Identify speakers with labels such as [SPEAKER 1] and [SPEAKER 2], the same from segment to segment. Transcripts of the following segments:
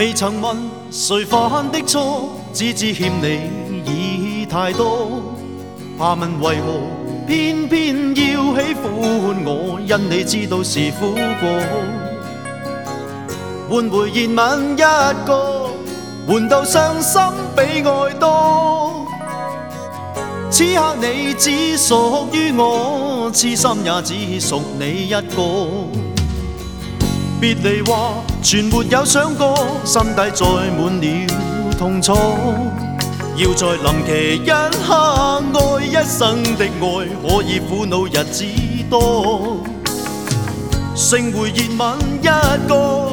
[SPEAKER 1] 未曾问谁犯的错，只知欠你已太多。怕问为何偏偏要喜欢我，因你知道是苦果。换回热吻一个，换到伤心比爱多。此刻你只属于我，痴心也只属你一个。别离话全没有想过，心底载满了痛楚。要在临期一刻，爱一生的爱，可以苦恼日子多。星会热吻一个，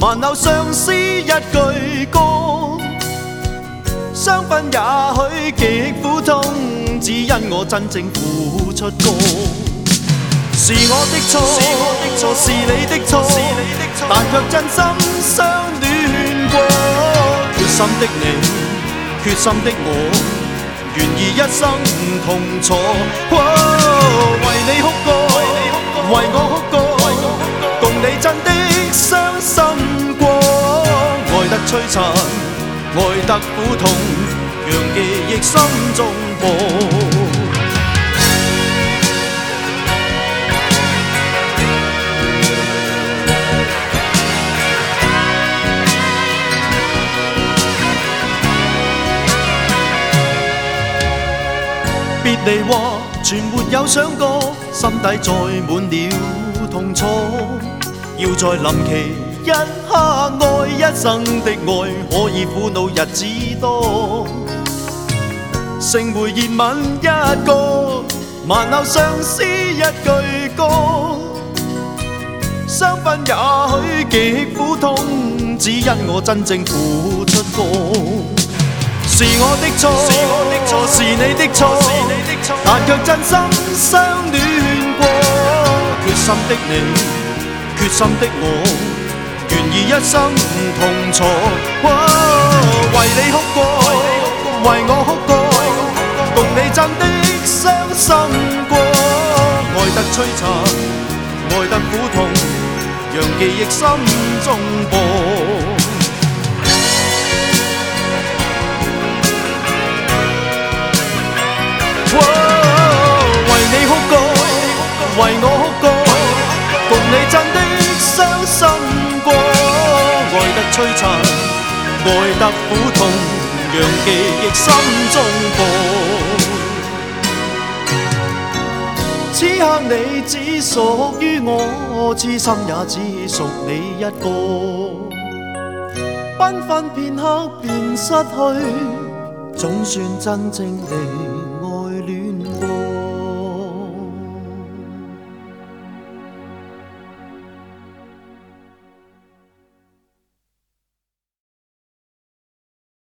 [SPEAKER 1] 万缕相思一句歌。伤分也许极苦痛，只因我真正付出过。是我的错，是你的错，但却真心相恋过。决心的你，决心的我，愿意一生痛楚。喔，为你哭过，为我哭过，共你真的伤心过。爱得璀璨，爱得苦痛，让记忆心中过。地话全没有想过，心底载满了痛楚。要在临期一刻，爱一生的爱，可以苦恼日子多。成回热吻一个，万后相思一句歌。伤分也许极苦痛，只因我真正付出过，是我的错，是我的错，是你的错。但却真心相戀過，決心的你，決心的我，願意一生同坐。為你哭過，為我哭過，共你真的傷心過，愛得摧殘，愛得苦痛，讓記憶心中播。爱得苦痛，让记忆心中播。此刻你只属于我，痴心也只属你一个。缤纷片刻便失去，总算真正地爱恋过。